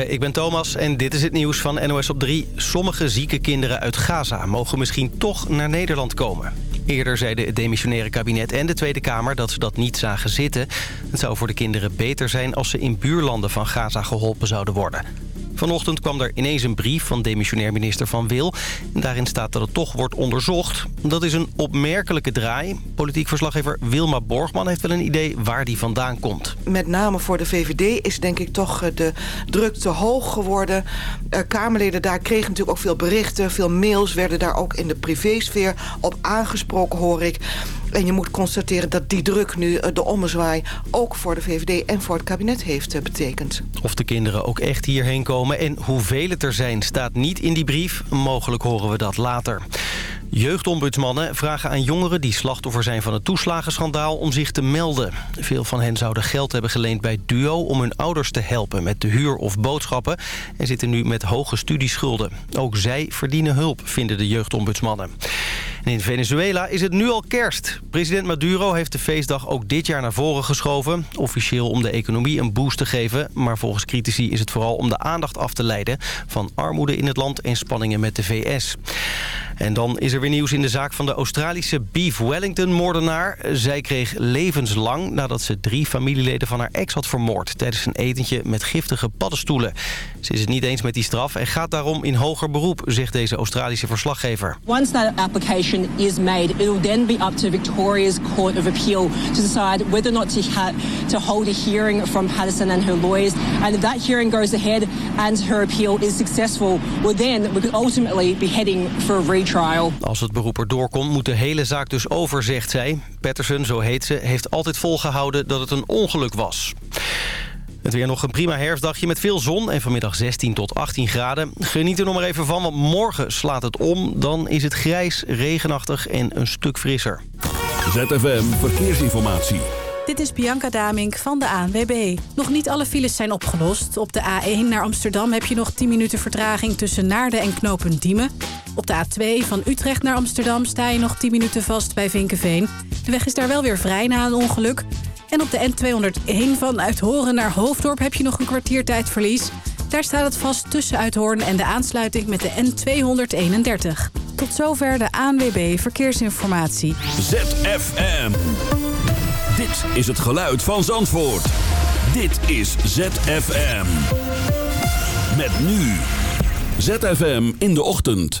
Ik ben Thomas en dit is het nieuws van NOS op 3. Sommige zieke kinderen uit Gaza mogen misschien toch naar Nederland komen. Eerder zeiden het demissionaire kabinet en de Tweede Kamer dat ze dat niet zagen zitten. Het zou voor de kinderen beter zijn als ze in buurlanden van Gaza geholpen zouden worden. Vanochtend kwam er ineens een brief van demissionair minister Van Wil. Daarin staat dat het toch wordt onderzocht. Dat is een opmerkelijke draai. Politiek verslaggever Wilma Borgman heeft wel een idee waar die vandaan komt. Met name voor de VVD is denk ik toch eh, de druk te hoog geworden. Uh, Kamerleden daar kregen natuurlijk ook veel berichten, veel mails... werden daar ook in de privésfeer op aangesproken, hoor ik. En je moet constateren dat die druk nu eh, de ommezwaai... ook voor de VVD en voor het kabinet heeft betekend. Of de kinderen ook echt hierheen komen en hoeveel het er zijn... staat niet in die brief. Mogelijk horen we dat later. Jeugdombudsmannen vragen aan jongeren die slachtoffer zijn van het toeslagenschandaal om zich te melden. Veel van hen zouden geld hebben geleend bij Duo om hun ouders te helpen met de huur of boodschappen en zitten nu met hoge studieschulden. Ook zij verdienen hulp, vinden de jeugdombudsmannen. En in Venezuela is het nu al kerst. President Maduro heeft de feestdag ook dit jaar naar voren geschoven. Officieel om de economie een boost te geven. Maar volgens critici is het vooral om de aandacht af te leiden... van armoede in het land en spanningen met de VS. En dan is er weer nieuws in de zaak van de Australische Beef Wellington-moordenaar. Zij kreeg levenslang nadat ze drie familieleden van haar ex had vermoord... tijdens een etentje met giftige paddenstoelen. Ze is het niet eens met die straf en gaat daarom in hoger beroep... zegt deze Australische verslaggever. Once that application is made, it will then be up to Victoria's Court of Appeal... to decide whether or not to, to hold a hearing from Patterson and her lawyers. And if that hearing goes ahead and her appeal is successful... well then we could ultimately be heading for a retrial. Als het beroep er doorkomt, moet de hele zaak dus over, zegt zij. Patterson, zo heet ze, heeft altijd volgehouden dat het een ongeluk was. Het weer nog een prima herfstdagje met veel zon en vanmiddag 16 tot 18 graden. Geniet er nog maar even van, want morgen slaat het om. Dan is het grijs, regenachtig en een stuk frisser. ZFM Verkeersinformatie. Dit is Bianca Damink van de ANWB. Nog niet alle files zijn opgelost. Op de A1 naar Amsterdam heb je nog 10 minuten vertraging tussen Naarden en Knopen Diemen. Op de A2 van Utrecht naar Amsterdam sta je nog 10 minuten vast bij Vinkenveen. De weg is daar wel weer vrij na een ongeluk. En op de N201 van Uithoren naar Hoofddorp heb je nog een kwartiertijdverlies. Daar staat het vast tussen Uithoorn en de aansluiting met de N231. Tot zover de ANWB Verkeersinformatie. ZFM. Dit is het geluid van Zandvoort. Dit is ZFM. Met nu. ZFM in de ochtend.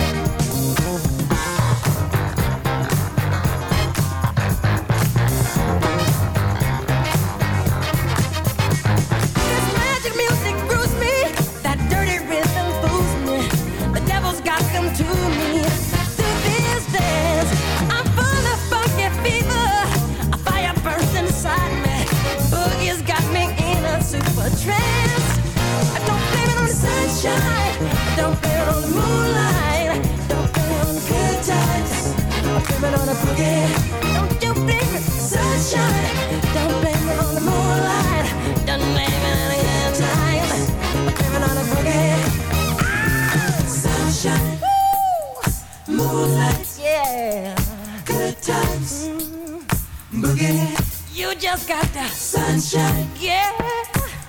You just got the sunshine. Yeah.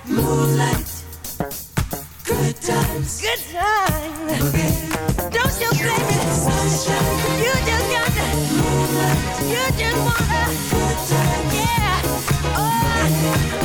Moonlight. Good times. Good times. Don't you blame it. Sunshine. You just got the moonlight. You just want a good time. Yeah. Oh.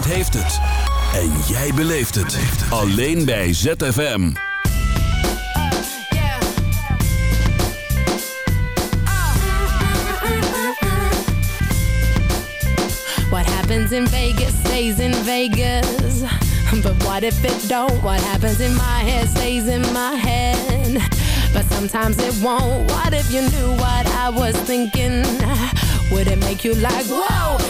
Zandvoort heeft het. En jij beleeft het. Alleen bij ZFM. What happens in Vegas stays in Vegas. But what if it don't? What happens in my head stays in my head. But sometimes it won't. What if you knew what I was thinking? Would it make you like, whoa?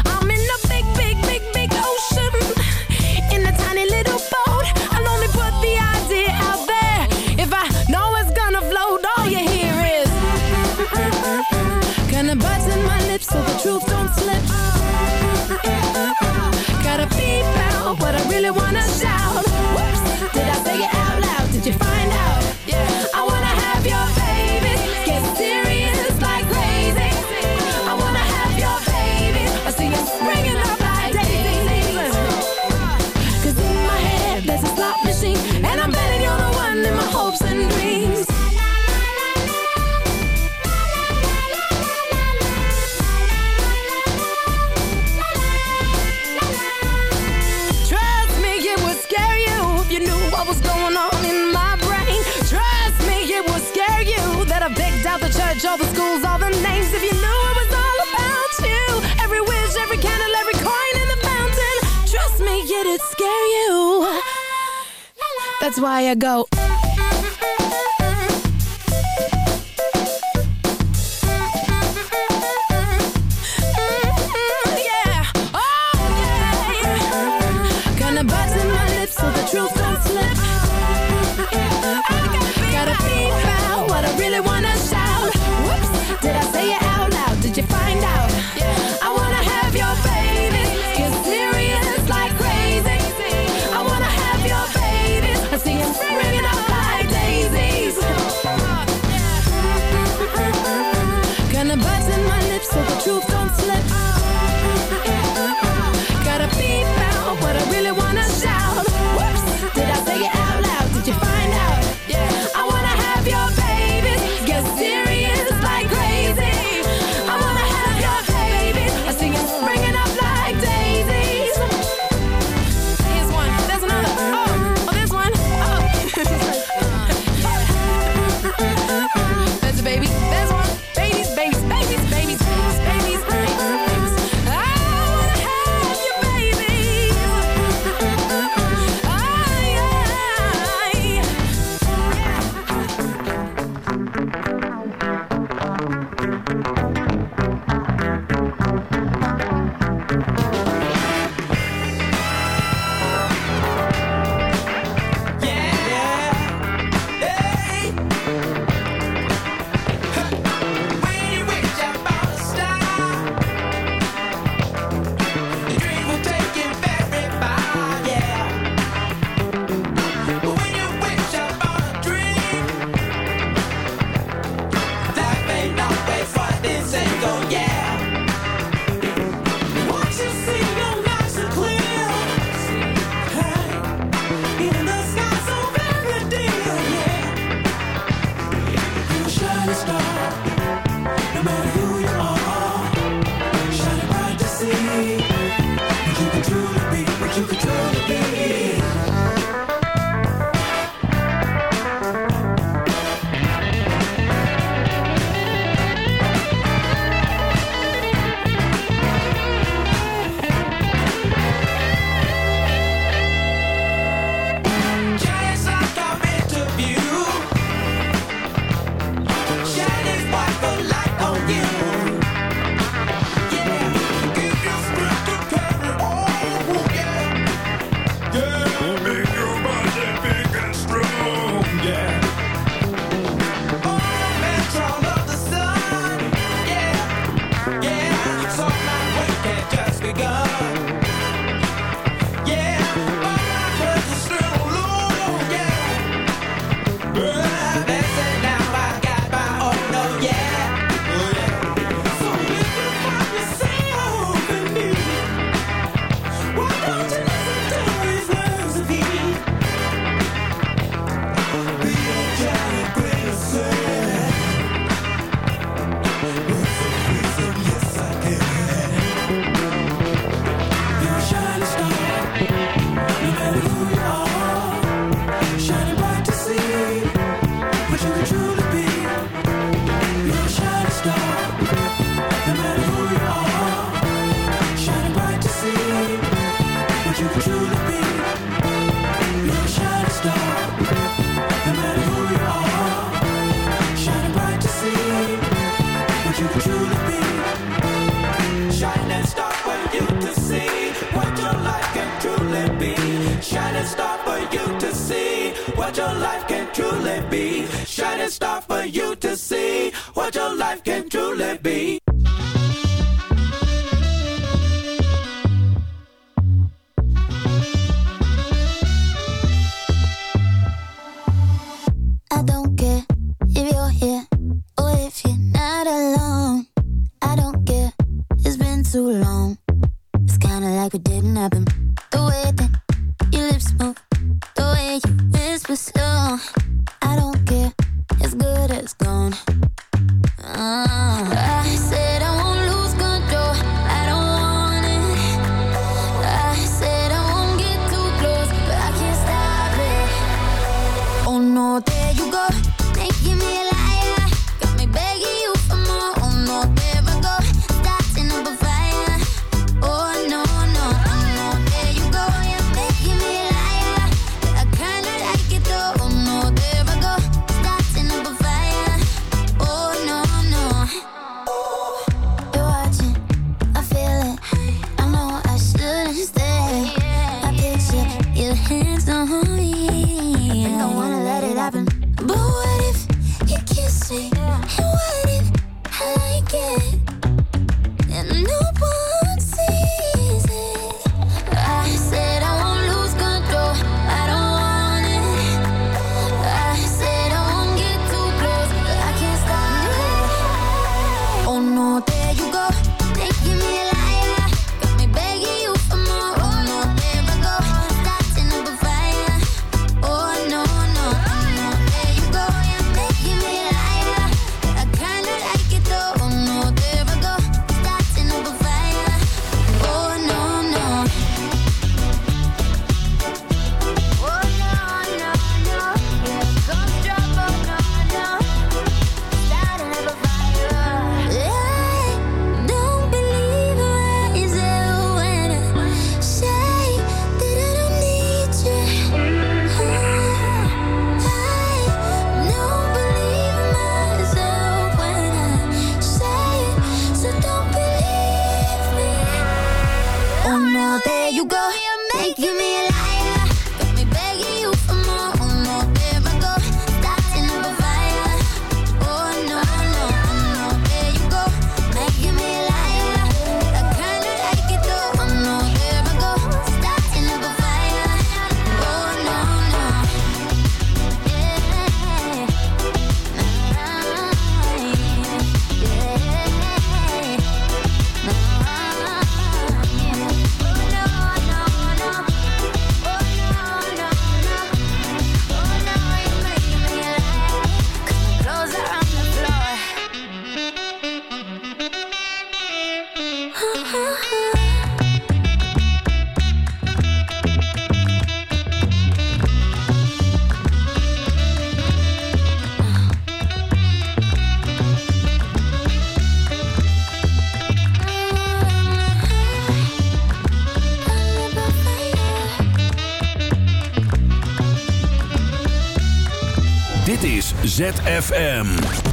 why I go.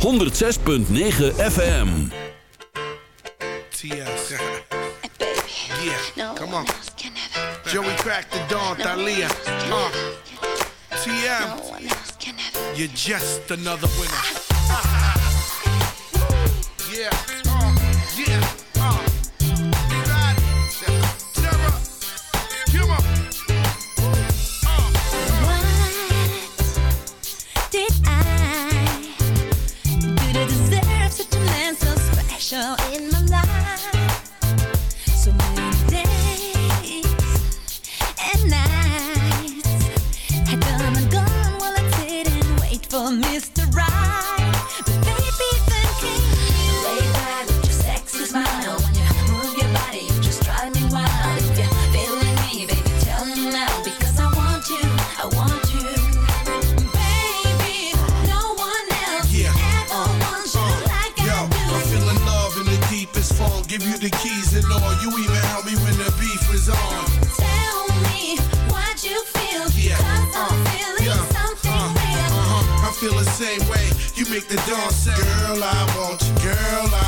106.9 FM. T.S. Yeah, no come on. Joey track the dawn, no Thalia. Uh, TM, you're just another winner. Mr. make the dawn Girl, I want you. Girl, I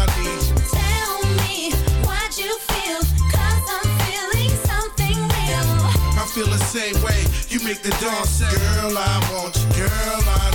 feel the same way. You make the say, Girl, I want you. Girl, I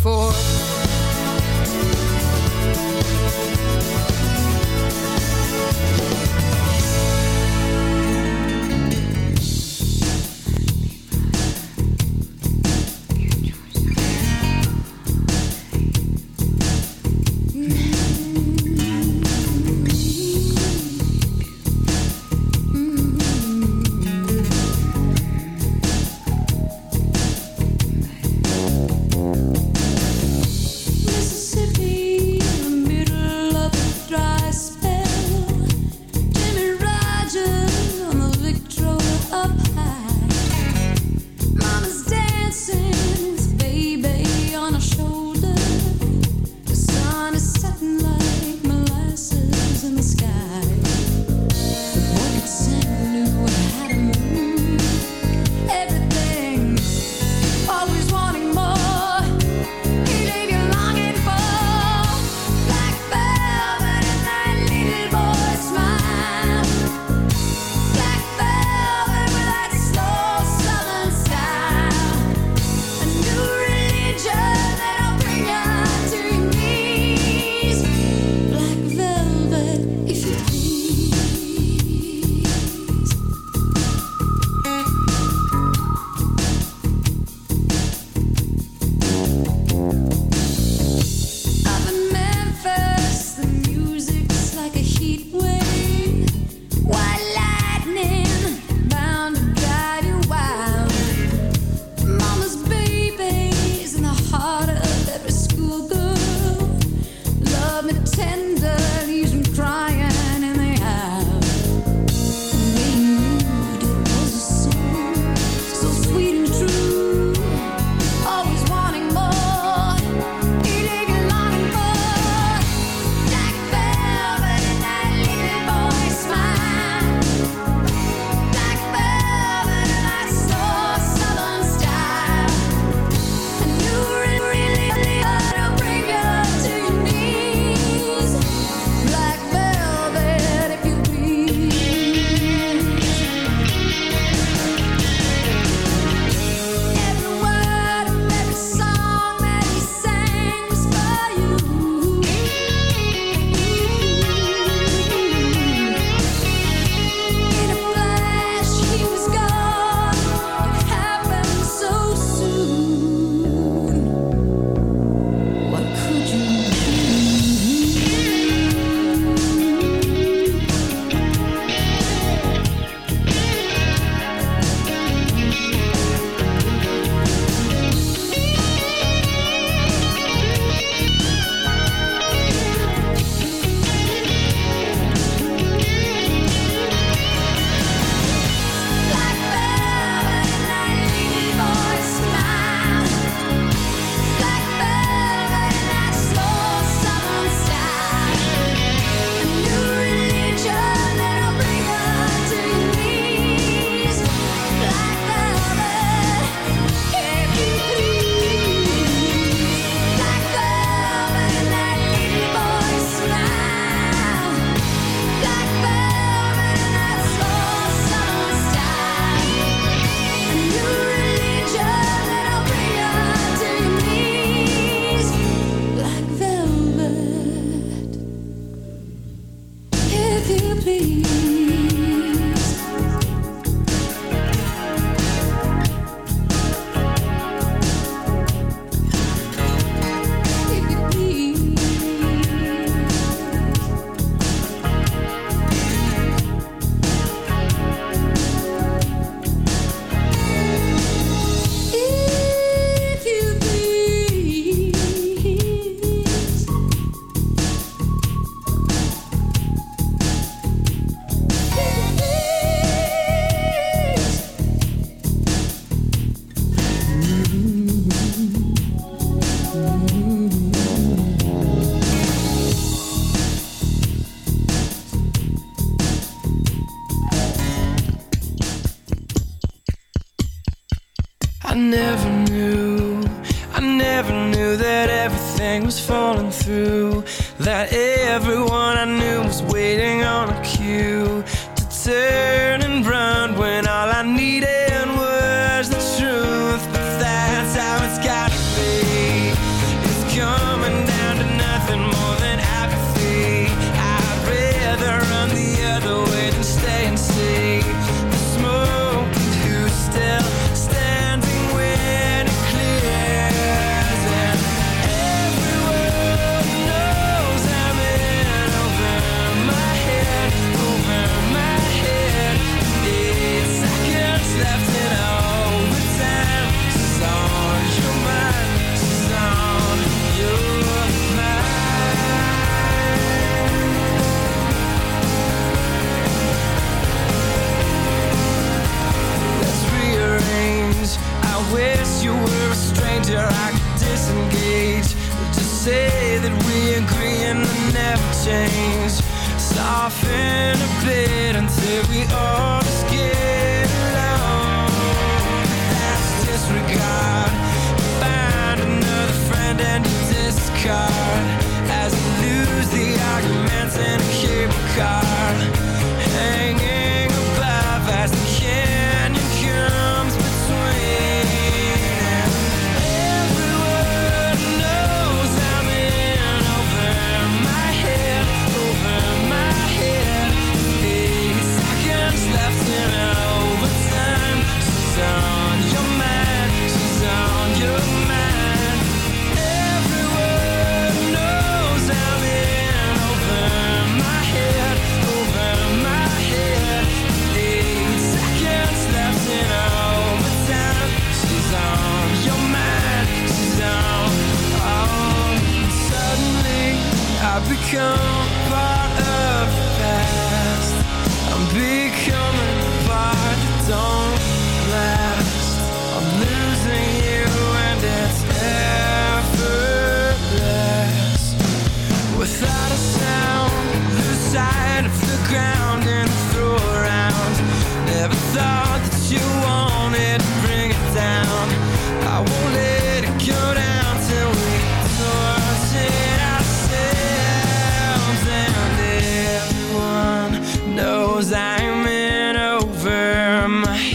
forth the tender.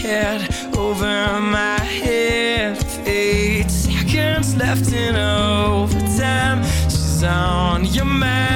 head over my head. Eight seconds left in overtime. She's on your mind.